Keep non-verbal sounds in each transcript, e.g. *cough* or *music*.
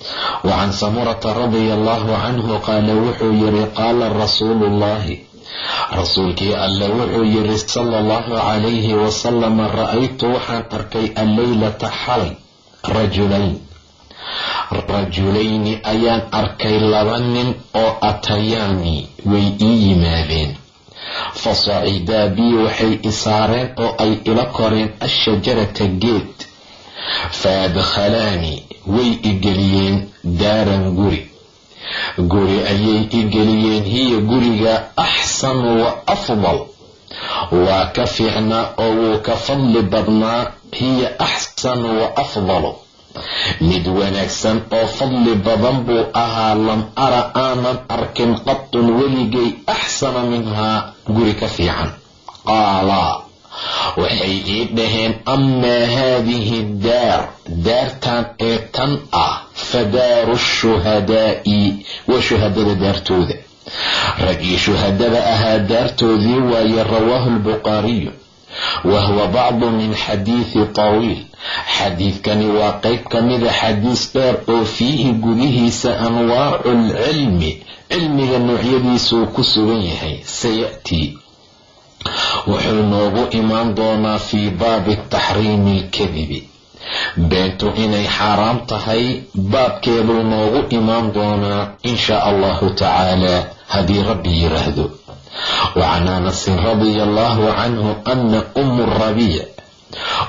jirnaa wacan samurata radia allahu canhu qaala wuxuu yiri qaala rasuulu ullahi rasuulkii alle wuxuu yiri sala allahu calayhi wasalama ra'aytu waxaan arkay alleylata xalay rajulayn. Rajulayni ayaan arkay laba nin oo atayaani way ii yimaadeen. Fa sacidaa bii waxay isaareen oo ay ila koreen ashajarata geed fa adkhalaanii way igeliyeen daaran guri. Guri ayay igeliyeen hiya guriga axsanu wa afdal. Waa ka fiicnaa oo wuu ka fadli badnaa hiya axsanu wa afdalu mid wanaagsan oo fadli badan buu ahaa lam ara aanan arkin qatun weligay axsana minhaa guri ka fiican. Qaalaa waxay ii dhaheen amaa haadihi daar daartan ee tan ah fa daaru shuhadaa'i waa shuhadada daartooda. Raggii shuhadada ahaa daartoodii waaye rawaahu lbukhaariyu wa huwa bacdu min xadiidi tawiil. Xadiidkani waa qeyb ka mida xadiis dheer oo fiihi gudihiisa anwaacu lcilmi cilmiga noocyadiisuu ku sugan yahay sayatii wuxuu noogu imaan doonaa fii baabi taxriimi alkadibi beentu inay xaaraam tahay baabkeeduu noogu imaan doonaa in shaa allahu tacaala haddii rabbi yiraahdo. Wacan anasin radia allahu canhu ana umu rabiic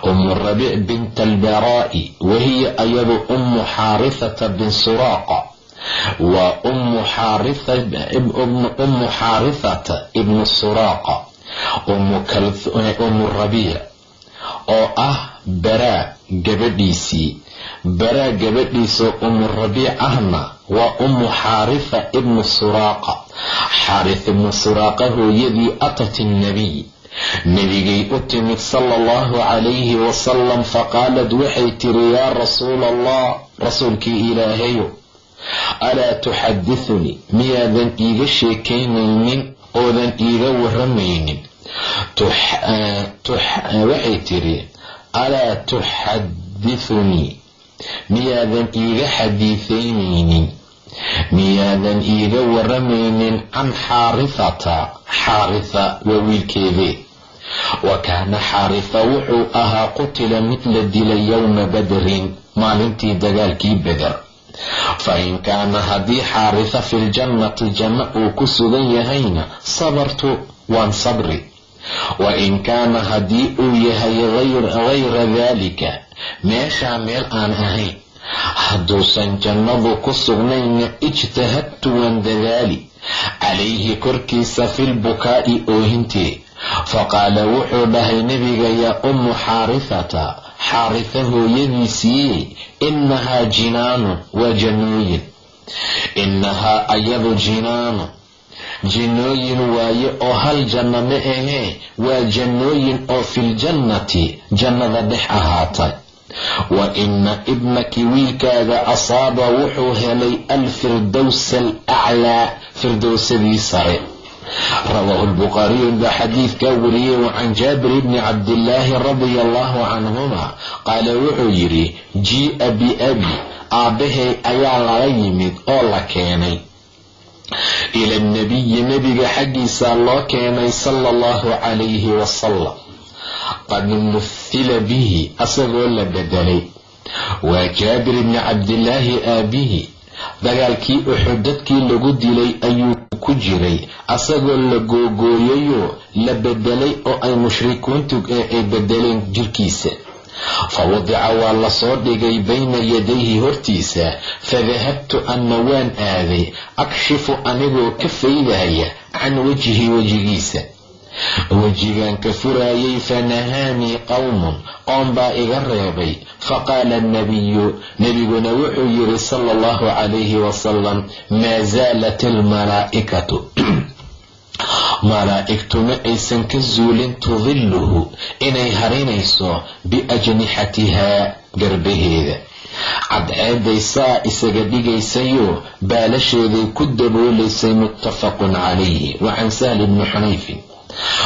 umu rabiic binta albaraa'i wahiya ayadu umu xaarithata bin suraaqa waa umu xaarithata ibnu suraaqa umu rabiic oo ah baraa gabadhiisii baraa gabadhiisoo umu rabiic ahna waa umu xaarifa ibnu suraaqa. Xaarif ibnu suraaqa hooyadii atat innabiy nebigay u timid sala allahu calayhi wasalam faqaalad waxay tiri yaa rasuula allah rasuulkii ilaahayo alaa tuxadithunii miyaadan iiga sheekaynaynin oodan iiga waramaynin waxay tiri alaa tuxadithunii miyaadan iiga xadiidaynaynin miyaadan iiga waramaynin can xaarithata xaaritha waa wiilkeedee wa kaana xaaritha wuxuu ahaa qutila mid la dilay yowma badrin maalintii dagaalkii beder fa in kaana haddii xaaritha filjannati janno uu ku sugan yahayna sabartu waan sabri wa in kaana haddii uu yahay hayra daalika meeshaa meel aan ahayn. hadduusan jannadu ku sugnayna ijtahadtu waan dadaali calayhi korkiisa filbukaa'i oohintee faqaala wuxuu dhahay nebiga yaa ummu xaarithata xaaritha hooyadiisiiye innahaa jinaanun waa jannooyin innahaa ayadu jinaanun jinnooyin waaye oo hal janno ma ahee waa jannooyin oo filjannati jannada dhex ahaatay. Wa ina ibnaki wiilkaaga asaaba wuxuu helay alfirdowsa alaclaa firdowsadii sare rawaahu lbukhaariyu baa xadiidkaa wariyey wa can jaabir bni cabdillaahi radia allahu canhuma qaala wuxuu yidhi jii'a biabi aabbahay ayaa lala yimid oo la keenay. Ila nabiyi nebiga xaggiisaa loo keenay sala allahu calayhi wasalam qad muhila bihi asagoo la bedelay. Waa jaabir bni cabdillaahi aabihi dagaalkii uxud dadkii lagu dilay ayuu ku jiray asagoo la googooyayoo la bedelay oo ay mushrikuuntu ay bedeleen jirkiisa. Fa wadica waa la soo dhigay bayna yadayhi hortiisa fadahabtu anna waan aaday akshifu anigoo ka faydaya can wajhi wejigiisa wejigaan ka furaayay fanahaanii qowmun qoom baa iga reebay. Faqaala annabiyu nebiguna wuxuu yidhi sala allahu calayhi wasalam maa zaalat almalaa'ikatu. *clears throat* Malaa'igtu ma aysan ka zuulin tudilluhu inay harinayso biajnixatihaa garbaheeda. Cadceeday saa isaga dhigaysayoo baalasheeday ku daboolaysay muttafaqun calayhi wa can sahli bni xunayfin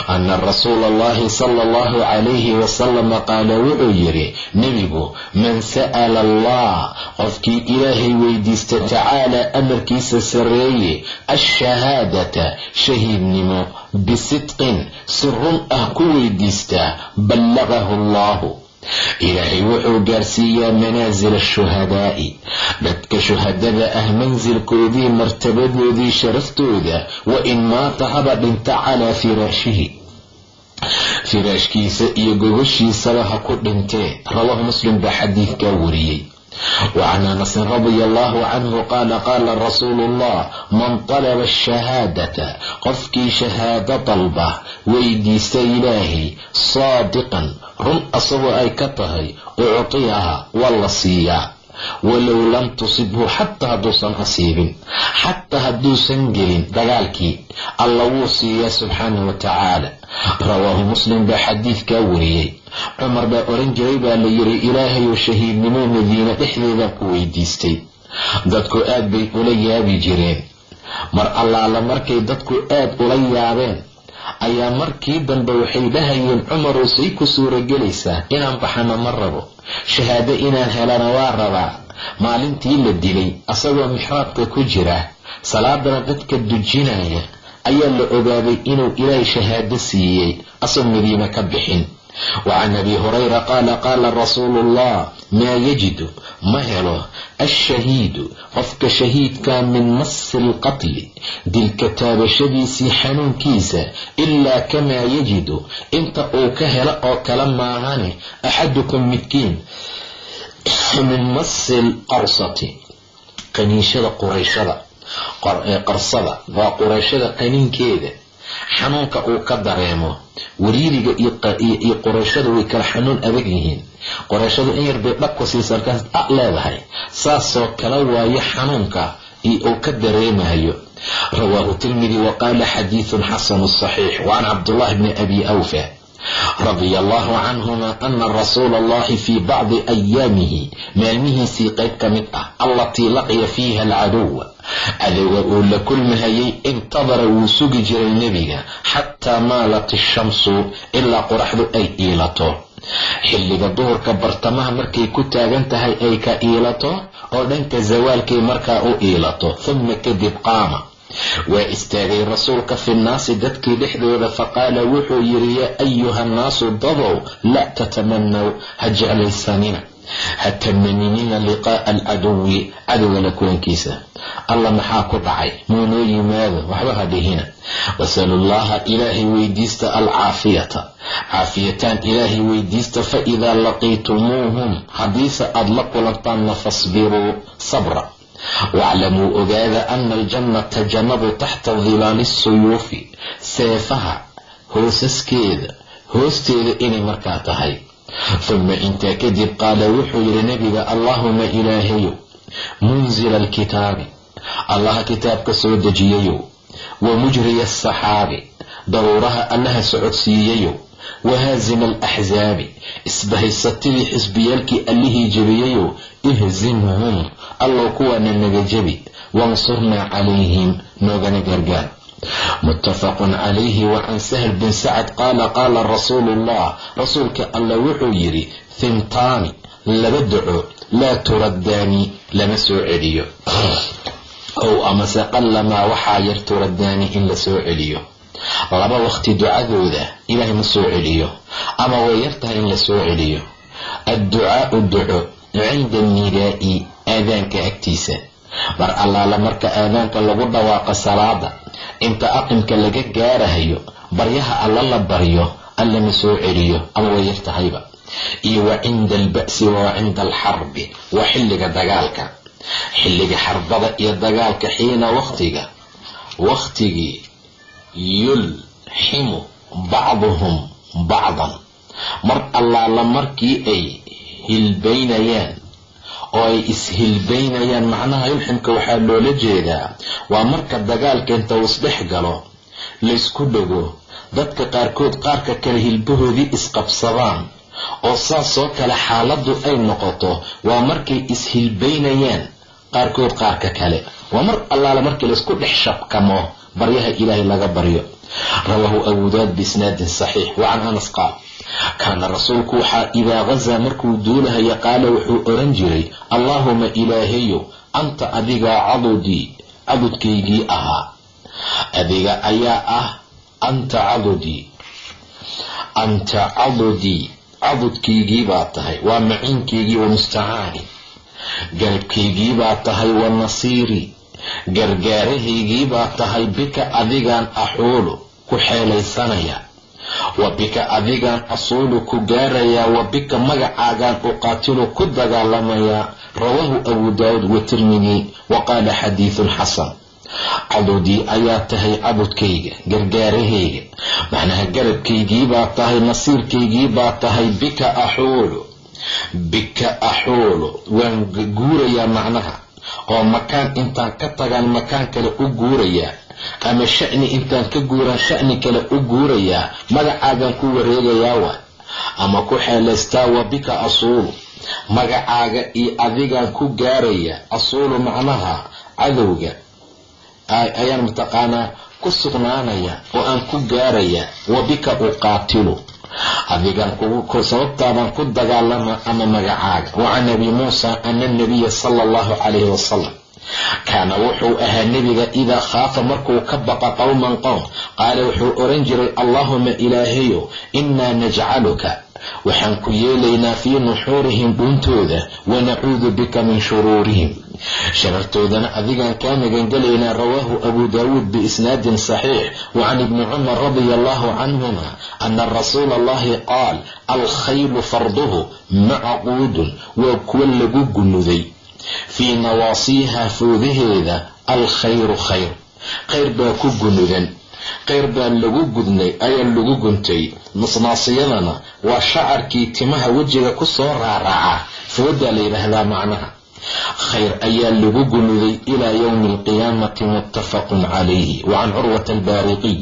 ana rasuula allahi sala allahu calayhi wasalama qaala wuxuu yidhi nebigu man sa'ala allah qofkii ilaahay weydiista tacaalaa amarkiisa sarreeye ashahaadata shahiidnimo bisidqin si run ah ku weydiistaa ballaqahu allahu ilaahay wuxuu gaarsiiyaa manaasila ashuhadaa'i dadka shuhadada ah mansilkoodii martabadoodii sharaftooda wa in maata haba dhinta calaa firaashihi firaashkiisa iyo gogoshiisaba ha ku dhintee rawaahu muslim baa xadiidkaa wariyey wacan anasin radia allahu canhu qaala qaala rasuulu ullah man talaba ashahaadata qofkii shahaado dalba weydiista ilaahay saadiqan run asagoo ay ka tahay uctiyaha waa la siiyaa walow lam tusibhu xataa hadduusan asiibin xataa hadduusan gelin dagaalkii. Alla wuu siiyaa subxaanahu wa tacaala. Rawaahu muslim baa xadiidkaa wariyey. Cumar baa oran jiray baa la yidhi ilaahayou shahiidnimo madiine dhexdeeda ku weydiistay. Dadku aad bay ula yaabi jireen. Mar allaala markay dadku aad ula yaabeen ayaa markii dambe waxay dhahayeen cumarow say ku suuragelaysaa inaan baxano ma rabo. Shahaado inaan helana waa rabaa. Maalintii la dilay asagoo mixraabka ku jira salaadana dadka dujinaya ayaa la ogaaday inuu ilaahay shahaado siiyey asoo madiine ka bixin wacan abi hurayra qaala qaala rasuulu ullah maa yajidu ma helo ashahiidu qofka shahiidkaa min masi lqatli dilka taabashadiisii xanuunkiisa ilaa kamaa yajidu inta uu ka helo oo kale maahane axadukum midkiin min masi lqarsati qaniishada qurayshada qarsada waa qurayshada qaniinkeeda xanuunka uu ka dareemo wariiriga iyo qorayshadu way kala xanuun adag yihiin. Qorayshadu in yar bay dhabku siisa markaas a leedahay. Saasoo kala waayo xanuunka uu ka dareemayo. Rawaahu tirmidi wa qaala xadiidun xasanu saxiix wa can bni abi awfa radia allahu canhuma ana rasuula allahi fii bacdi ayaamihi maalmihiisii qayb ka mid ah allatii laqiya fiiha alcaduwa cadowga uu la kulmahayay intadara wuu sugi jiray nebiga xataa maalat ishamsu ilaa qoraxdu ay iilato. Xilliga duhurka bartamaha markay ku taagan tahay ay ka iilato oo dhanka zawaalkay markaa u iilato huma kadib qaama waa istaagay rasuulka fi nnaasi dadkii dhexdooda faqaala wuxuu yidhi yaa ayuha nnaasu dadow laa tatamanaw ha jeclaysanina ha tamaninina liqaa'a alcaduwi cadowga la kuwankiisa alla maxaa ku dhacay muunoo yimaado waxba ha dhihina wasalullaha ilaahay weydiista alcaafiyata caafiyataan ilaahay weydiista fa idaa laqiitumuuhum haddiise aada la kulantaanna fasbiruu sabra waclamuu ogaada ana aljannata jannadu taxta dilaali suyuufi seefaha hoosaskeeda hoosteeda inay markaa tahay. Huma intaa kadib qaala wuxuu yidhi nebiga allaahuma ilaahayow munzila alkitaabi allaha kitaabka soo dejiyayow wa mujriya asaxaabi daruuraha allaha socodsiiyayow wahaazima alaxsaabi isbahaysatidii xisbiyaalkii allihii jebiyayow ihzimhum allow kuwaana naga jebi wansurnaa calayhim noogana gargaar muttafaqun calayhi wa can sahl bin sacad qaala qaala rasuulu ullah rasuulka alla wuxuu yidhi hintaani laba daco laa turaddaani lama soo celiyo ow amase qallamaa waxaa yar turaddaani in la soo celiyo laba waqti ducadooda ilaahay ma soo celiyo ama way yar tahay in la soo celiyo. Adducaau duco cinda nidaa'i aadaanka agtiisa. Mar allaala marka aadaanka lagu dhawaaqo salaada inta aqimka laga gaarahayo baryaha alla la baryo allama soo celiyo ama way yar tahayba. Iyo wa cinda alba'si wa cinda alxarbi waa xilliga dagaalka. Xilliga xarbada iyo dagaalka xiina waktiga wakhtigii yulximu bacduhum bacdan. Mar allaala markii ay hilbaynayaan oo ay ishilbaynayaan macnaha yulximka waxaa loola jeedaa waa marka dagaalka inta uu isdhex galo laysku dhego dadka qaarkood qaarka kale hilbahoodii isqabsadaan oo saasoo kale xaaladdu ay noqoto waa markay ishilbaynayaan qaarkood qaarka kale. Waa mar allaala markii laysku dhex shabkamo baryaha ilaahay laga baryo. Rawaahu abu daawud biisnaadin saxiix. Wa can anas qaal kaana rasuulku waxaa idaa gazaa markuu duulahaya qaala wuxuu oran jiray allaahuma ilaahayow anta adigaa cadudii cadudkaygii ahaa. Adiga ayaa ah anta cadudii anta cadudii cadudkaygii baa tahay. Waa maciinkaygii wa mustacaani garabkaygii baa tahay wa nasiirii gargaarahaygii baa tahay bika adigaan axuulu ku xeelaysanaya. Wa bika adigaan asuulu ku gaarayaa wa bika magacaagaan uqaatilu ku dagaalamayaa rawaahu abu daawuud wa tirmidi wa qaala xadiidun xasan. Cadudii ayaa tahay cadudkayga gargaarahayga. Macnaha garabkaygii baa tahay nasiirkaygii baa tahay bika axuulu. Bika axuulu waan guurayaa macnaha oo makaan intaan ka tagaan makaan kale u guurayaa ama sha'ni intaan ka guuraan sha'ni kale u guurayaa magacaagaan ku wareegayaa waa ama ku xeelaystaa wa bika asuulu magacaaga iyo adigaan ku gaarayaa asuulu macnaha cadowga ayaan mataqaanaa ku sugnaanaya oo aan ku gaaraya wa bika uqaatilu adigaan sababtaabaan ku dagaalama ama magacaaga wa can abi muusa ana anabiya sala allahu calayhi wasalam kaana wuxuu ahaa nebiga idaa khaafa markuu ka baqa qowman qowm qaala wuxuu oran jiray allaahuma ilaahayow innaa najcaluka. Waxaan ku yeelaynaa fii nuxuurihim dhuuntooda wanacuudu bika min shuruurihim sharartoodana adigaan kaa magangelaynaa rawaahu abu daawuud biisnaadin saxiix wa can ibni cumar radia allahu canhuma ana rasuula allahi qaal alkhaylu farduhu macquudun waa kuwa lagu gunuday fii nawaasiiha foodaheeda alkhayru khayr khayr baa ku gunudan khayr baa lagu gudnay ayaa lagu guntay. Nasnaasiyadana waa shacarkii timaha wejiga ku soo raaraaca. Foodaa la yidhaahdaa macnaha khayr ayaa lagu gunuday ilaa yowmi alqiyaamati muttafaqun calayhi wa can curwata albaariqiy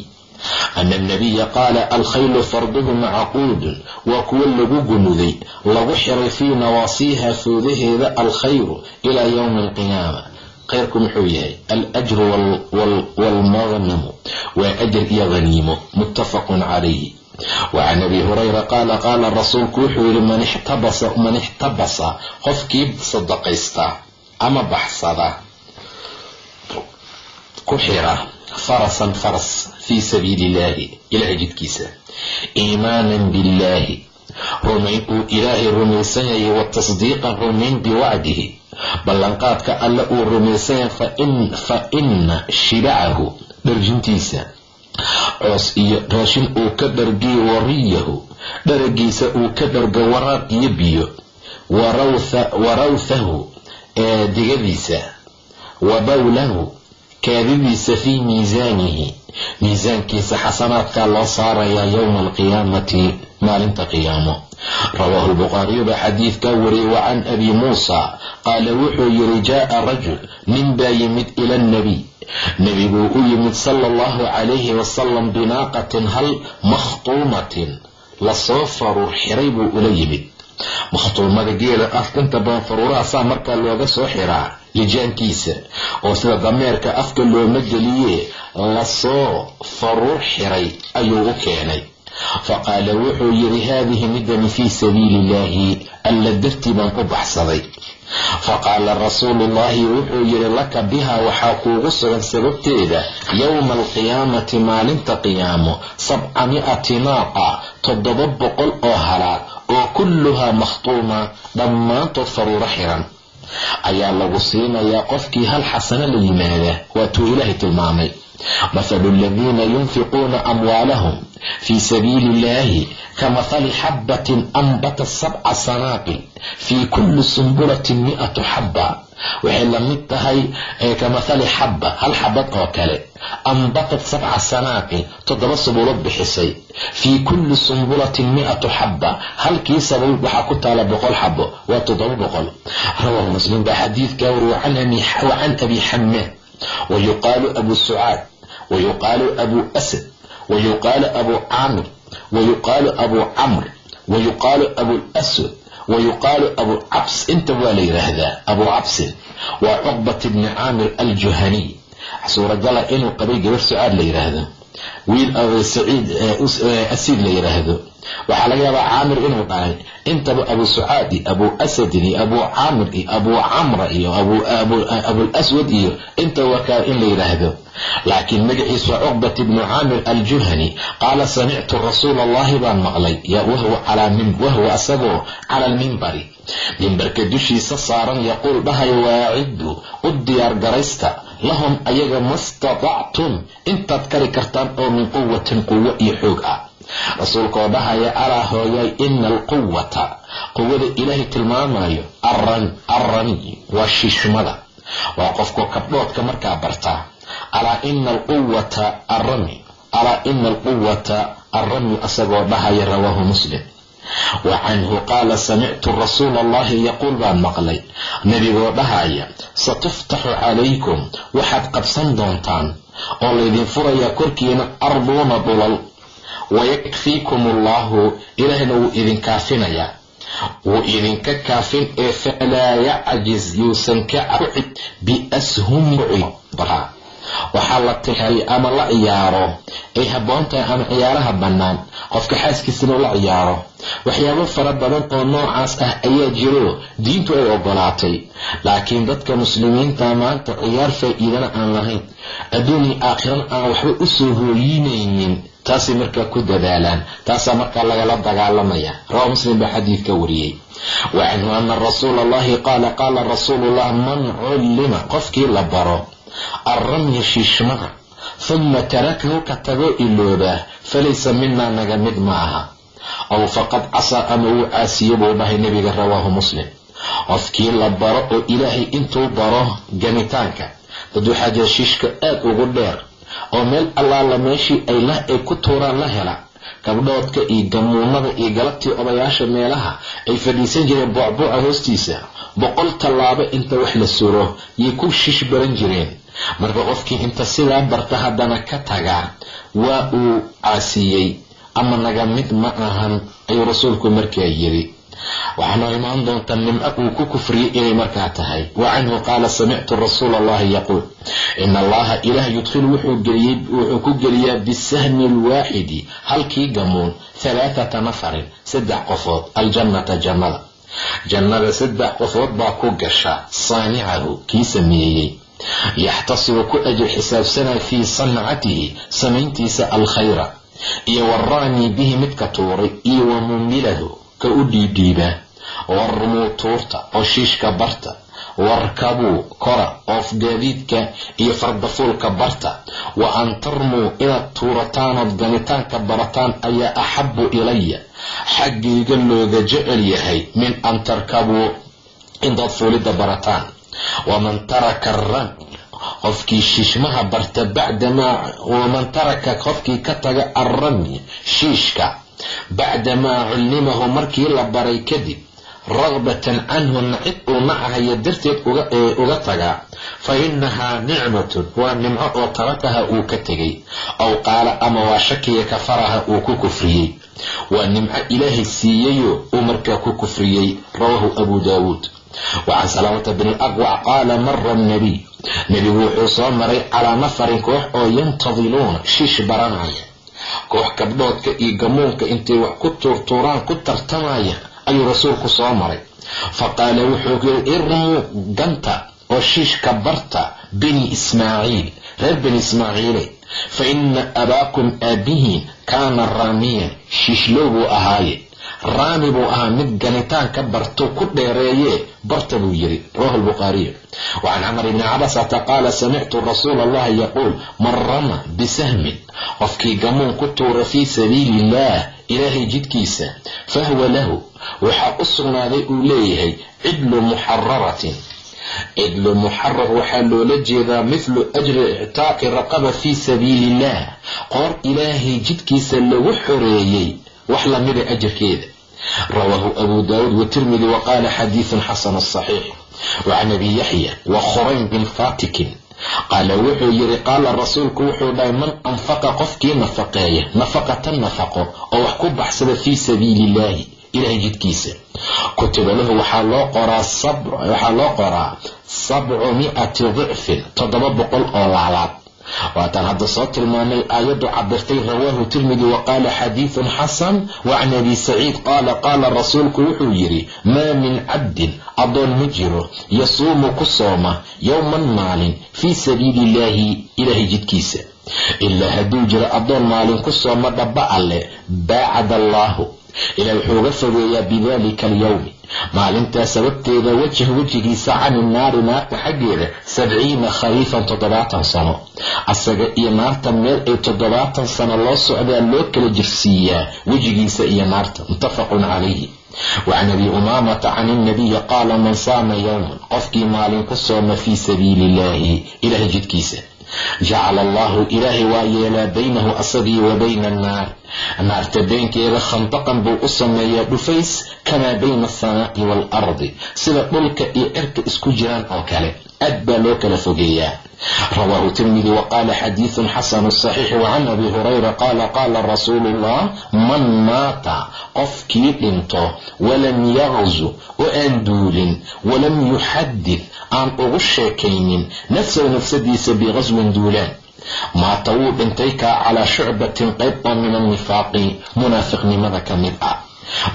ana anabiya qaala alkhaylu farduhu macquudun waa kuwo lagu gunuday lagu xiray fii nawaasiiha foodaheeda alkhayru ilaa yowmi alqiyaama khayrku muxuu yahay alajru waalmagnimu waa ajar iyo haniimo muttafaqun calayhi wa can abi hurayra qaala qaala rasuulku wuxuu yihi man ixtabasa qofkii sadaqaysta ama baxsada ku xira farasan faras fii sabiili illaahi ilahay jidkiisa iimaanan billaahi uu ilaahay rumaysan yahay wa tasdiiqan rumayn biwacdihi ballanqaadka alle uu rumaysan yahay fa ina shibacahu dharjintiisa coos iyo raashin uu ka dhargiyo wariyahu dharagiisa uu ka dharga waraaq iyo biyo. Warawthahu ee digadiisa. Wa bawlahu kaadidiisa fii miisaanihi. Miisaankiisa xasanaadkaa loo saarayaa yowma alqiyaamati maalinta qiyaamo. Rawaahu lbukhaariyu baa xadiidkaa wariyey wa can abi muusa qaala wuxuu yidhi jaaa rajul nin baa yimid ila annabiy nebiguu u yimid sala allahu calayhi wasalam binaaqatin hal makhtuumatin la soo faruur xiray buu ula yimid. Makhtuumada geela afkinta badan faruurahaasaa markaa looga soo xiraa lijaankiisa oo sida dameerka afka looma geliye la soo faruur xiray ayuu u keenay faqaala wuxuu yidhi haadihi midani fii sabiili illaahi alla dartii baan u baxsaday faqaala rasuuluullaahi wuxuu yidhi laka biha waxaa kuugu sugan sababteeda yowma alqiyaamati maalinta qiyaamo sabca mi'ati naaqa toddoba boqol oo halaad oo kulluhaa makhtuuma dhammaantood faruuro xiran ayaa lagu siinayaa qofkii hal xasano la yimaada waatuu ilaahay tilmaamay mathalu aladiina yunfiquuna amwaalahum fii sabiili illahi kamahali xabbatin anbatat sabca sanaabil fii kulli sumbulatin mi'atu xabba waxay la mid tahay kamahali xabba hal xabad oo kale anbatat sabca sanaabil toddoba sabuulood bixisay fii kulli sumbulatin mi'atu xabba halkii sabuul waxaa ku taala boqol xabo waa toddoba boqol rawaahu muslim baa xadiidka wariya wa can abi xamaad wayuqaalu abu sucaad wayuqaalu abu asad wayuqaalu abu caamir wayuqaalu abu camr wayuqaalu abu laswad wayuqaalu abu cabs inta waa la yidhaahdaa abu cabsin waa cuqbat bni caamir aljuhaniy suuragala inuu qabay gabar sucaad la yidhaahdo wiil saciid asiid la yidhaahdo waxaa laga yaabaa caamir inuu dhalay intaba abu sucaadi abu asadin iyo abu caamir iyo abu camra iyo abulaswad iyo inta wakaa in la yidhaahdo laakiin magaciisu waa cuqbat ibnu caamir aljuhani qaala samictu rasuula allahi baan maqlay. Wahwa asagoo cala almimbari mimbarka dushiisa saaran yaquul dhahayo waaciddu u diyaar garaysta lahum ayaga mastatactum intaad kari kartaan oo min quwatin quwo iyo xoog ah. Rasuulkaoo dhahaya alaa hooyay ina alquwata quwada ilaahay tilmaamayo arrani waa shiishmada waa qofku kabdhoodka markaa bartaa. Alaa ina alquwata arrami alaa ina alquwata arrami asagoo dhahaya rawaahu muslim wa canhu qaala samictu rasuula allahi yaquul baan maqlay. Nebigoo dhahaya satuftaxu calaykum waxaad qabsan doontaan oo laydin furayaa korkiina arduuna dhulal. Wayakfiikum allahu ilaahna wuu idin kaafinayaa. Wuu idinka kaafin ee falaa yacjiz yuusan ka cid biashumi waxaa la tiray ama la ciyaaro. Ay habboon tahay ama ciyaaraha bannaan. Qofka xaaskiisana la ciyaaro. Waxyaabo fara badan oo noocaas ah ayaa jiro. Diintu ay ogolaatay. Laakiin dadka muslimiinta maanta ciyaar faa-iidana aan lahayn. Adduuniya aakhirana aan waxba u soo hooyinaynin. Taasay markaa ku dadaalaan. Taasaa markaa lagala dagaalamaya. Rawa muslim baa xadiidka wariyey. Wa canhu ana rasuula allahi qaala qaala rasuulullah man cullima qofkii la baro arramya shiishmada huma tarakahu ka tagoo iloobaa falaysa minaa naga mid ma aha aw faqad casaa ama wuu caasiye buu dhahay nebiga rawaahu muslim qofkii la baro oo ilaahay intuu baro ganitaanka dad waxaa jira shiishka aad ugu dheer oo meel allaala meeshii ay lah ay ku tuuraan la hela gabdhoodka iyo gamuunada iyo galabtii odayaasha meelaha ay fadhiisan jireen boocbooca hoostiisa boqol tallaabo inta wax la suro yay ku shish baran jireen marka qofkii inta sidaa barta haddana ka tagaa waa uu caasiyey ama naga mid ma ahan ayuu rasuulku markaa yiri waxaanoo imaan doontaa nimco uu ku kufriyey inay markaa tahay. Wa canhu qaala samictu rasuula allahi yaquul. Ina allaha ilaah yudkhilu wuxuu ku geliyaa bisahmi alwaaxidi halkii gamuun halaathata nafarin saddex qofood aljannata jannada. Jannada saddex qofood baa ku gasha saanicahu kii sameeyey yaxtasibu ku ajir xisaabsanaa fii sancatihi samayntiisa alkhayra iyo waraanii bihi midka tuuray iyo wa mumilahu ka u dhiidhiiba warmuu tuurta oo shiishka barta warkabuu kora oof gaadiidka iyo fardafuulka barta wa an tarmuu inaad tuurataanood ganitaanka barataan ayaa axabu ilaya xaggayga looga jecel yahay min an tarkabuu intaad fuulidda barataan waman taraka qofkii shiishmaha barta bacdamaa waman taraka qofkii ka taga arrami shiishka bacdamaa cullimahu markii la baray kadib ragbatan canhu nacid uu nacahayo darteed uga tagaa fa inahaa nicmatun waa nimco oo tarakaha uu ka tegay aw qaala ama waa shakiya kafaraha uu ku kufriyey. Waa nimco ilaahay siiyeyo uu markaa ku kufriyey rawaahu abu daawuud wacan salaamata bn alaqwac qaala mara nabiy nebigu wuxuu soo maray calaa nafarin koox oo yantadiluuna shiish baranaya koox gabdhoodka iyo gamuunka intay wax ku tuurtuuraan ku tartamaya ayuu rasuulku soo maray fa qaala wuxuu yiri irmuu ganta oo shiishka barta bani ismaaciil reer bani ismaaciile fa ina abaakum aabihiin kaana raamiyan shiishlow buu ahaaye raami buu ahaa mid ganitaanka barto ku dheereeye barta buu yidhi rawahu lbukhaariyu wacan camar ibni cabasata qaala samictu rasuula allahi yaquul man rama bisahmin qofkii gamuun ku tuura fii sabiili illah ilaahay jidkiisa fahuwa lahu. Waxaa u sugnaaday uu leeyahay cidlu muxararatin. Cidlu muxarar waxaa loola jeedaa mithlu ajri ictaaqi raqaba fii sabiili illah qoor ilaahay jidkiisa lagu xoreeyey wax lamida ajarkeeda rawaahu abu daawuud watirmidi wa qaala xadiidun xasanu saxiix wacan abi yaxya wa khurayn bin fatikin qaala wuxuu yidhi qaala rasuulku wuxuu dhahay man anfaqa qofkii nafaqeeya nafaqatan nafaqo oo wax ku baxsada fii sabiili illaahi ilahay jidkiisa kutiba lahu waxaa loo qoraa waxaa loo qoraa sabcu mi'ati dicfin toddoba boqol oo laalaad waataan hadda soo tilmaanay aayaddu cabirtay rawaahu tirmidi wa qaala xadiidun xasan wa can abi saciid qaala qaala rasuulku wuxuu yidhi maa min cabdin addoon ma jiro yasuumu ku sooma yowman maalin fii sabiili illaahi ilaahay jidkiisa. Ilaa hadduu jiro addoon maalin ku sooma dhaba alle baacada allaahu ilaah wuxuu uga fogeeyaa bidalika alyowmi maalintaa sababteeda wajah wejigiisa cani naari naarta xaggeeda sabciina khariifan toddobaatan sano. Asaga iyo naarta meel ay toddobaatan sano loo socdaa loo kala jirsiiyaa wejigiisa iyo naarta. Muttafaqun calayhi wacan abi umaamata can ilnabiyi qaala man saama yowman qofkii maalin ku sooma fii sabiili illaahi ilahay jidkiisa jacala allahu ilaahay waa yeelaa baynahu asagii wa bayna annaar naarta beenkeeda khandaqan buu u sameeyaa dhufays kamaa bayna alsamaa'i waalardi sida dhulka iyo cirka isku jiraan oo kale aad baa loo kala fogeeyaa. Rawaahu tirmidi wa qaala xasanu saxiix wacan abi hurayra qaala qaala rasuulu ullah man maata qofkii dhinto walam yaqzu oo aan duulin walam yuxadid aan ugu sheekaynin nafsahu nafsadiisa biqaswin duulaan. Maata wuu dhintay kaa calaa shucbatin qayb oo min annifaaqi munaafiqnimada ka mid ah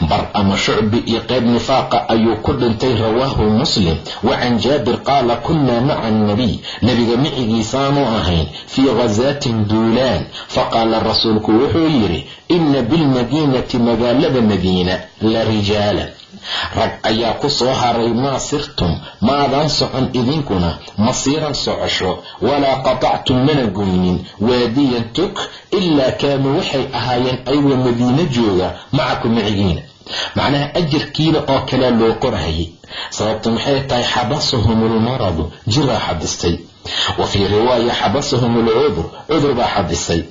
bar ama shucbi iyo qayb nifaaqa ayuu ku dhintay rawaahu muslim. Wa can jaabir qaala kunnaa maca annabiy nebiga micigiisaanu ahayn fii khasaatin duulaan. Faqaala rasuulku wuxuu yidhi inna bilmadiinati magaalada madiina la rijaalan rag ayaa ku soo haray maa sirtum maadaan socon idinkuna masiiran socosho walaa qatactum mana goynin waadiyan tog ilaa kaanuu waxay ahaayeen ayagoo madiino jooga macakum micigiina macnaha ajarkiina oo kalea loo qorahayay sababta maxay tahay xabasahum ulmaradu jiraa xabistay. Wa fii riwaaya xabasahum ulcudur cudur baa xabisay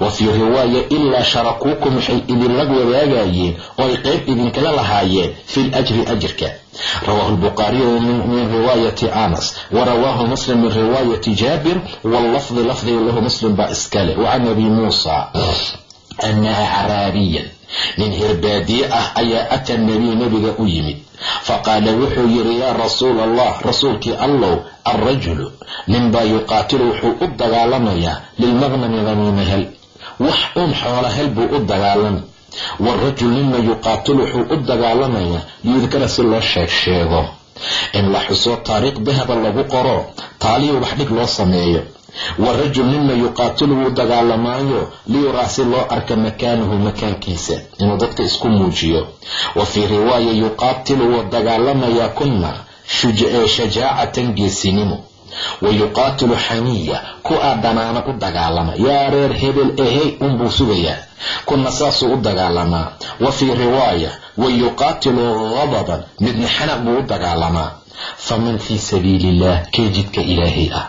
wa fii riwaaya ilaa sharakuukum waxay idinla wadaagayeen oo ay qayb idinkala lahaayeen fi ljri ajirka rawaahu lbukhaariyu min riwaayati anas wa rawaahu muslim min riwaayati jaabir wallafdi lafdiga lahu muslim baa iskale wacan abi muusa anaha caraabiyan nin hirbaadiye ah ayaa ata nabiy nabiga u yimid. Faqaala wuxuu yidhi yaa rasuula allah rasuulkii allow alrajulu ninbaa yuqaatilu wuxuu u dagaalamayaa lilmaqnami haniima hel. Wax uun xoola hel buu u dagaalama waarajul ninna yuqaatilu wuxuu u dagaalamayaa liyudkara si loo sheeg sheego. In la xuso taariikh dahaba lagu qoro taaliyo wax dhig loo sameeyo warajul ninna yuqaatilu wuu dagaalamaayo liyuraa si loo arka makaanahu makaankiisa. Inuu dadka isku muujiyo. Wa fii riwaaya yuqaatilu wuu dagaalamayaa kunna shajaacatan geesinimo. Wa yuqaatilu xamiya ku aa danaana u dagaalama. Yaa reer hebel ehey unbuu sugayaa kuna saasuu u dagaalamaa. Wa fii riwaaya wa yuqaatilu gadaban midna xanaq buu u dagaalamaa faman fii sabiili illah kee jidka ilaahay ah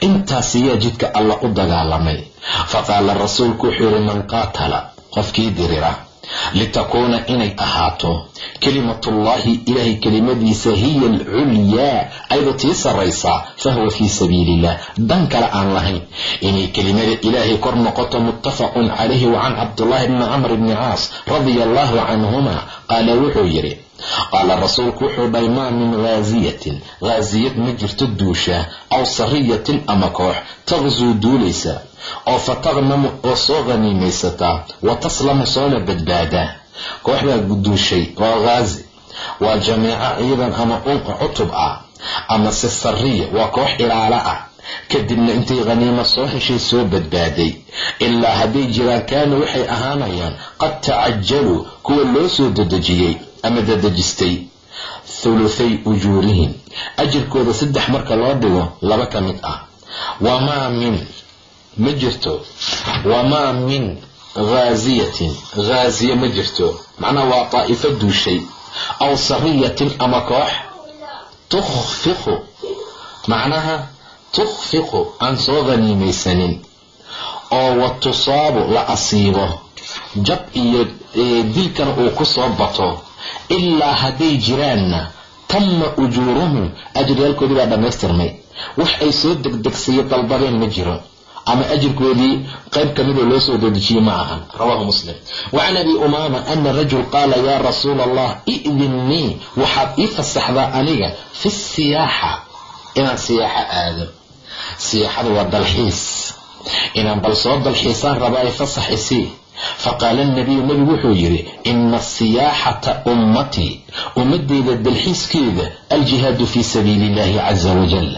intaas yaa jidka alla u dagaalamay. Faqaala rasuulku wuxuu yihi man qaatala qofkii dirira litakuuna inay ahaato kelimatullaahi ilaahay kelimadiisa hiya alculyaa ayadoo tii saraysaa fahuwa fii sabiili illah dan kale aan lahayn inay kelimada ilaahay kor noqoto muttafaqun calayhi wa can cabdullaahi bni camr bni caas radia allahu canhuma qaala wuxuu yidhi qaala rasuulku wuxuu dhahay maa min ghaasiyatin ghaasiyad ma jirto duusha aw sariyatin ama koox taqsuu duulaysa oo fa taqnamu oo soo khaniimaysataa wa taslamu soona badbaadaa kooxbaa duushay waa ghaasi waa jameeco ciidan ama cutub ah ama se sariya waa koox ilaalo ah. Kadibna intay khaniimo soo heshay soo badbaaday. Ilaa hadday jiraan kaana waxay ahaanayaan qad tacajaluu kuwa loo soo dadejiyey ama dadejistay thuluthay ujuurihim ajirkooda saddex marka loo dhigo laba ka mid ah. Wamaa min ma jirto. Wamaa min ghaasiyatin ghaasiye ma jirto. Macnaha waa daa'ifo duushay. Aw sariyatin ama koox. Tukhfiqu macnaha tukhfiqu aan soo khaniimaysanin oo wa tusaabu la asiibo. Jab iyo dilkana uu ku soo bato ilaa hadday jiraanna tamma ujuuruhum ajriyaalkoodii baa dhammaystirmay. Wax ay soo degdegsayo dalbadeen ma jiro. Ama ajirkoodii qayb ka midoo loo soo dedejiyey ma ahan. Rawaahu muslim. Wacan abi umaama ana rajul qaala yaa rasuula allah i'dinnii waxaad ii fasaxdaa aniga fi siyaaxa. Inaan siyaaxo aado. Siyaaxadu waa dalxiis. Inaan bal soo dalxiisaan rabaa ay fasax isii faqaala nabiyu nebigu wuxuu yidhi ina asiyaaxata ummatii ummadeyda dalxiiskeeda aljihaadu fii sabiili illahi caza wajal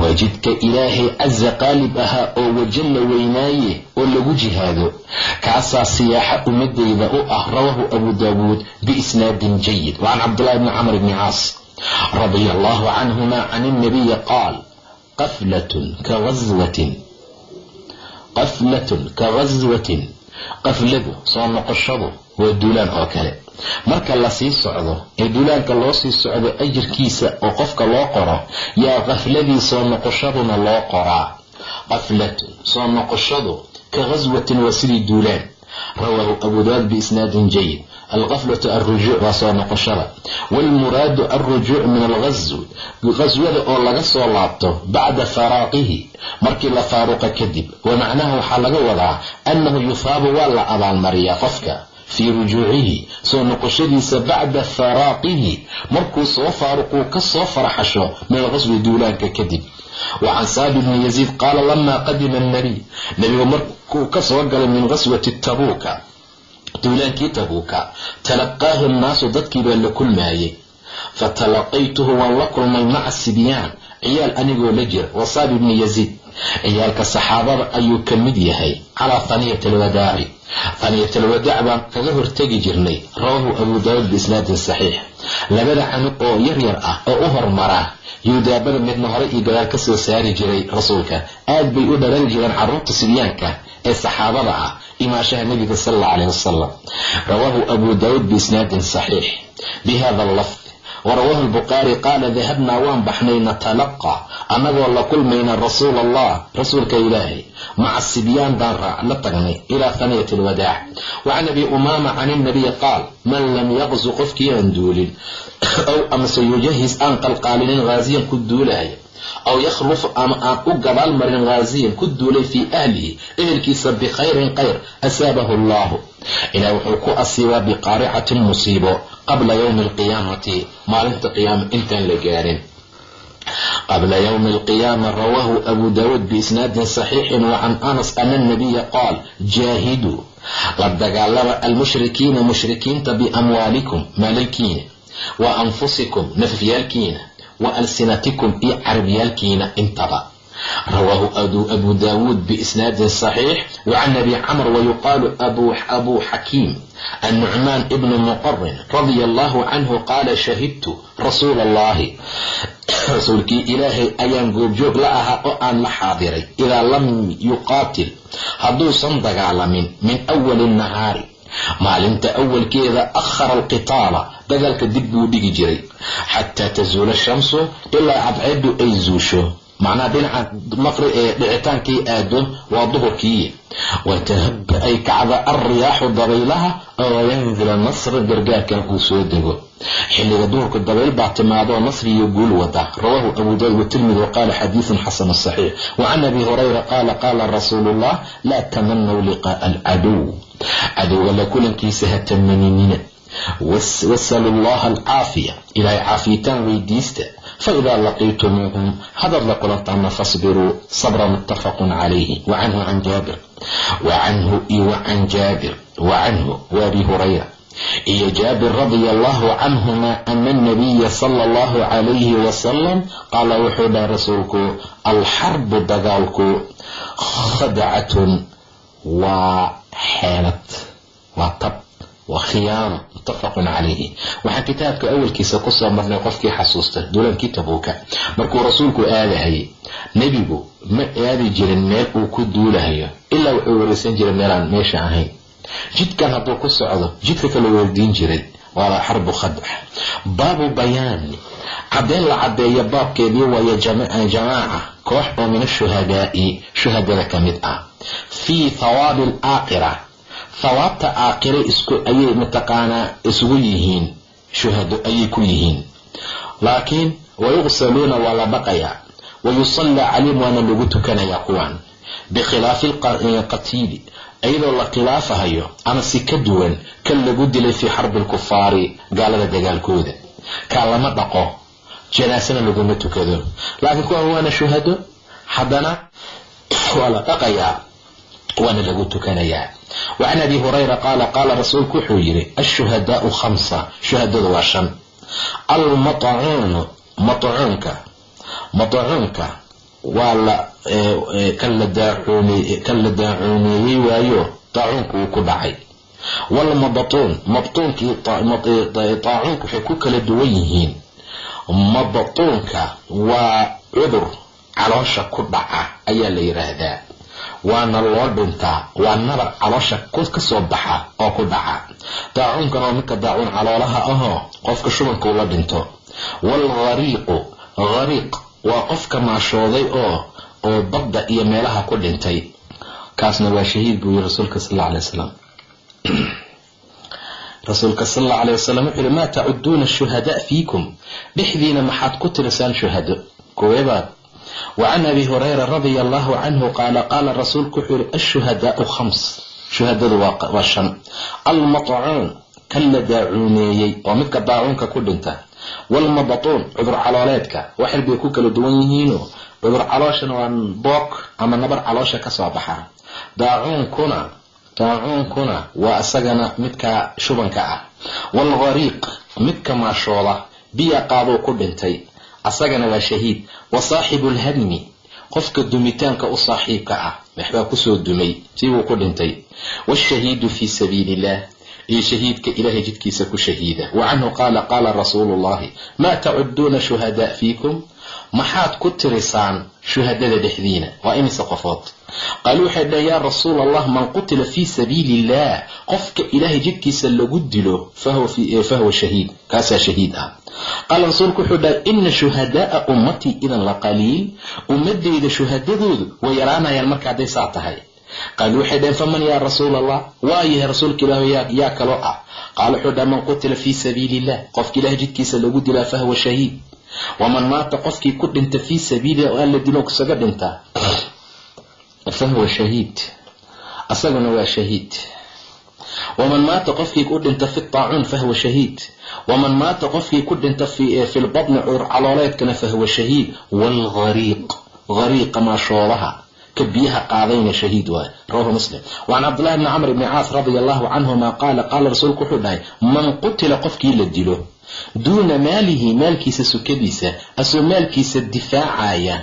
waa jidka ilaahay caza qaalib ahaa oo wajalla weynaaye oo lagu jihaado kaasaa siyaaxa ummadeyda u ah rawaahu abu daawuud biisnaadin jayid wacan cabdillahi bni camr bni caas radia allahu canhuma can ilnabiyi qaal qaflatun ka aswatin qafladu soo noqoshadu waa duulaan oo kale. Marka la sii socdo ee duulaanka loo sii socdo ajirkiisa oo qofka loo qoro yaa qafladii soo noqoshaduna loo qoraa. Qaflatun soo noqoshadu ka ghaswatin waa sidii duulaan. Rawaahu abu daawud biisnaadin jayid alqaflatu alrujuuc waa soo noqoshada waalmuraadu alrujuuc min alghaswi qaswada oo laga soo laabto bacda faraaqihi markii la faaruqa kadib wa macnaha waxaa laga wadaa annahu yufaabu waa la abaalmariyaa qofka fii rujuucihi soo noqoshadiisa bacda faraaqihi markuu soo faaruquu ka soo faraxasho min alqaswi duulaanka kadib wacan saabi bni yaziid qaala lamaa qadima annabiy nebigu markuu ka soo galay min qaswati tabuuka duulaankii tabuuka talaqaahu nnaasu dadkii baa la kulmaayey. Fatalaqaytuhu waan la kulmay maca sibyaan ciyaal anigoo la jira wasaabi bni yaziid. Ciyaalka saxaabada ayuu ka mid yahay calaa haniyati alwadaaci haniyat alwadaac baan kaga hortegi jirnay rawaahu abu daawuud biisnaadin saxiix. Labada canug oo yar yar ah oo u hormara yuudaabada midna hore iyo gadaal ka soo saari jiray rasuulka aad bay u dhalali jireen carruurta sibyaanka ee saxaabada ah imaashaha nabiga sal alla caleyh wasalam rawaahu abu daawuud biisnaadin saxiix. Bihada lafd warawaahu lbukhaari qaala dahabnaa waan baxnay natalaqa annagoo la kulmayna rasuula allah rasuulka ilaahay. Maca sibyaan baan la tagnay ilaa haniyati alwadaac. Wacan abi umaama can ilnabiyi qaal man lam yaqzu qofkii aan duulin *coughs* ow amase yujahis aan qalqaalinin haasiyan ku duulaaya aw yakhlufu ama aan u gabaal marin haasiyan ku duulay fii ahlihi ehelkiisa bikhayrin khayr asaabahu allahu ilaah wuxuu ku asiibaa biqaaricatin musiibo qabla yowmi alqiyaamati maalinta qiyaama intaan la gaarin qabla ywmi alqiyaama rawaahu abu daawuud biisnaadin saxiixin wacan anas ana nabiya qaal jaahiduu la dagaalama almushrikiina mushrikiinta biamwaalikum maalalkiina wa anfusikum nafafyaalkiina wa iyo carabyaalkiina intaba. Rawaahu abu daawuud biisnaadin saxiix wacan abi camr wayuqaalu abu xakiim annucmaan ibnu muqarin radia allahu canhu qaala shahidtu rasuula allahi rasuulkii ilaahay ayaan goobjoog la ahaa oo aan la xaadiray idaa lam yuqaatil hadduusan dagaalamin min awali nahaari. Maalinta awalkeeda akhara alqitaala dagaalka dib buu dhigi jiray. Xataa tazuula shamsu ilaa cadceedu ay zuusho. Macnaha dhinaca maqri ee dhicitaankay aado waa duhurkii. Watahaba ay kacda alriyaaxu dabaylaha oo yanzila nasra gargaarkan uu soo dego. Xilliga duhurka dabayl baa timaadoo nasri iyo guul wada. Rawaahu abu daawud watirmidi waqaala xadiidun xasanu saxiix. Wacan abi hurayra qaala qaala rasuulu llah laa tamanaw liqaa'a alcadow cadowga la kulankiisa ha tamaninina wasalu llaha alcaafiya ilaahay caafiyitaan weydiista faidaa laqiitumuuhum hadaad la kulantaana fasbiruu sabra muttafaqun calayhi. Wacanhu can jaabir. Wacanhu iyo wacan jaabir. Wacanhu waabi hurayra. Iyo jaabir radia allahu canhuma ana anabiya sala allahu calayhi wasalam qaala wuxuu dhahay rasuulku alxarbu dagaalku khadacatun waa xeelad waa tab waa khiyaano muttafaqun calayhi waxaan kitaabka awalkiisa ku soo marnay qofkii xasuusta duulaankii tabuuka markuu rasuulku aadahayay nebigu ma aadi jirin meel uu ku duulahayo ilaa wuxuu wareysan jiray meelaan meesha ahayn. Jidkan hadduu ku socdo jidka kala weydiin jiray. Waa xarbu khadax baabu bayaani. Caddeyn la caddeeya baabkeedii waayo jamaaca koox oo min ashuhadaa'i shuhadada ka mid ah. Fii thawaabi alaakira thawaabta aakhire ayay mataqaanaa isugu yihiin shuhado ayay ku yihiin. Laakiin wayuqsaluuna waa la dhaqayaa wayusallaa calayhim waana lagu tukanayaa kuwan bikhilaafi qatiili iyadoo la khilaafahayo ama si ka duwan kan lagu dilay fii xarbi lkufaari gaalada dagaalkooda. Kaa lama dhaqo janaasana laguma tukado. Laakiin kuwan waana shuhado haddana waa la dhaqayaa waana lagu tukanayaa. Wacan abi hurayra qaala qaala rasuulku wuxuu yidhi ashuhadaau khamsa. Shuhadadu waa shan. Almatacuunu matacuunka matacuunka waa la kan la daacuuneeyey waayo daacuunku wuu ku dhacay. Walmabatuun mabtuunkii daacuunka waxay ku kala duwan yihiin. Mabatuunka waa cudur caloosha ku dhaca ayaa la yidhaahdaa waana loo dhintaa waa nabar caloosha ka soo baxa oo ku dhaca. Daacuunkan oo midka daacuun caloolaha ahoo qofka shubanka ula dhinto. Waalghariiqu hariiq waa qofka maashooday oo oo badda iyo meelaha ku dhintay. Kaasna waa shahiid buu yiri rasuulka sal alla alay wasalam *clears throat* rasuulka sal alla alay wasalam wuxuu yihi maa tacuduuna shuhadaa fiikum? Dhexdiina maxaad ku tirisaan shuhado. Kuweebaad wacan abi hurayra radia allahu canhu qaala qaala rasuulku wuxuu yihi ashuhadaau khams. Shuhadadu waa shan. Almatcuun kan la daacuuneeyey oo midka daacuunka ku dhinta. Walmabatuun cudur calooleedka waxyar bay ku kala duwan yihiino cudur calooshana waa boog ama nabar caloosha ka soo baxa. Daacuunkuna daacuunkuna waa isagana midka shubanka ah. Waalghariiq midka maashooda biya qaaduu ku dhintay. Asagana waa shahiid wa saaxibu lhadmi qofka dumitaanka u saaxiibka ah waxbaa ku soo dumay sibuu ku dhintay. Waashahiidu fii sabiili illah iyo shahiidka ilaahay jidkiisa ku shahiida. Wa canhu qaala qaala rasuulu llahi maa tacuduuna shuhadaa fiikum? Maxaad ku tirisaan shuhadada dhexdiina waa imise qofood. Qaaluu waxay dhaheen yaa rasuul allah man qutila fii sabiili illah qofka ilaahay jidkiisa lagu dilo fahuwa shahiid. Kaasaa shahiid ah qaala rasuulku wuxuu dhahay ina shuhadaaa ummatii idan la qaliil. Ummadeyda shuhadadoodu way yaraanayaan marka hadday saa tahay. Qaaluu waxay dhaheen faman yaa rasuul allah waa yahay rasuulka ilaah yaa kaloo ah. Qaala wuxuu dhahay man qutila fii sabiili illah qofka ilahay jidkiisa lagu dilaa fahuwa shahiid. Waman maata qofkii ku dhinta fii sabiililah oo aan la dilo isaga dhintaa fahuwa shahiid. Asaguna waa shahiid waman maata qofkii ku dhinta fi taacuun fahuwa shahiid waman maata qofkii ku dhinta fi lbatni cudur calooleedkana fahuwa shahiid waalghariiq hariiqa maashoodaha ka biyaha qaadayna shahiid waay rawahu muslim wacan cabdillahi bni camr bni caas radia allahu canhuma qaala qaala rasuulku wuxuu dhahay man qutila qofkii la dilo duuna maalihi maalkiisa sukadiisa asoo maalkiisa difaacaya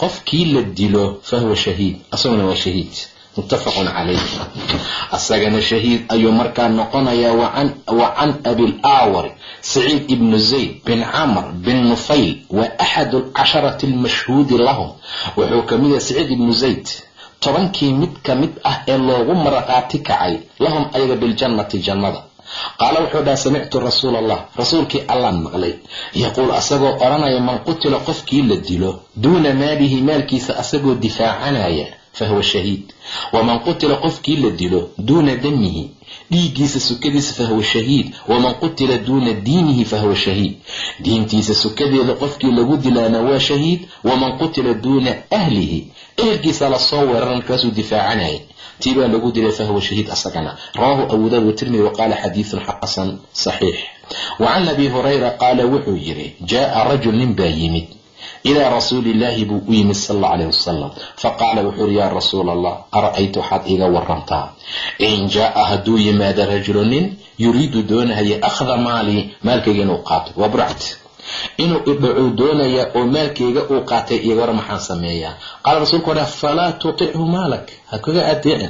qofkii la dilo fahuwa shahiid asaguna waa shahiid muttafaqun calayh asagana shahiid ayuu markaa noqonayaa wa can abil aawari saciid ibnu zayd bin camr bin nufayl wa axadu alcasharati almashhuudi lahum. Wuxuu ka mid yahay saciid ibnu zayd tobankii mid ka mid ah ee loogu maraqaati kacay lahum ayaga biljannati jannada. Qaala wuxuu dhaha samictu rasuula allah rasuulkii allaan maqlay. Yaquul asagoo odhanaya man qutila qofkii la dilo duuna maalihi maalkiisa asagoo difaacanaya fahuwa shahiid waman qutila qofkii la dilo duuna damihi dhiiggiisa sukadiisa fahuwa shahiid waman qutila duuna diinihi fahuwa shahiid diintiisa sukadeeda qofkii lagu dilaana waa shahiid waman qutila duuna ahlihi ehelkiisa la soo weerar markaasuu difaacanaya tii baa lagu dilay fahuwa shahiid asagana rawaahu abu daawud watirmidi waqaala xadiidun xasan saxiix wa can abi hurayra qaala wuxuu yidhi jaaa rajul nin yimid ilaa rasuulillaahi buu u yimid sal alla alayh wasalam faqaala wuxuu uri yaa rasuula allah ara-ayta waxaad iiga warantaa in jaa-a hadduu yimaado rajulu nin yuriidu doonahaya akhda maali maalkayga inuu qaato. Burcad inuu idhacuu doonaya oo maalkayga uu qaatay iyo war maxaan sameeyaa. Qaala rasuulku wara falaa tutichu maalak. Ha kaga adeecin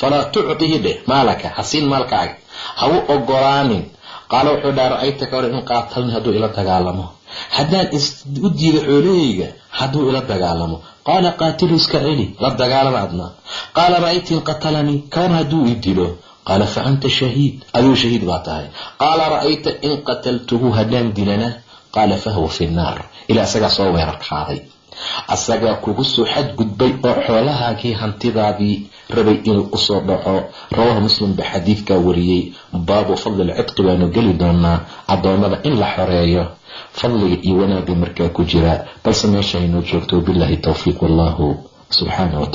falaa tuctihi dheh maalaka. Hasiin maalkaaga. Ha u ogolaanin qaala wuxuu dhaa ra'ayta ka hor in qaatalni hadduu ila dagaalamo haddaan u diido xoolahayga hadduu ila dagaalamo. Qaala qaatilu iska celi la dagaalama adna. Qaala ra'ayta in qatalanii kawan hadduu i dilo. Qaala fa anta shahiid adigu shahiid baa tahay. Qaala ra'ayta in qataltuhu haddaan dilana qaala fahuwa fi nnaar ilaa isagaa soo weerar qaaday asagaa kugu soo xadgudbay oo xoolahaagii hantidaadii rabay inuu u soo dhaco. Rawaahu muslim ba xadiidkaa wariyey. Baabu fadli lcidqi baanu geli doonaa addoommada in la xoreeyo fadliga iyo wanaagga markaa ku jira balse meesha aynoo joogto billahi towfiiq wallahu subxaana wa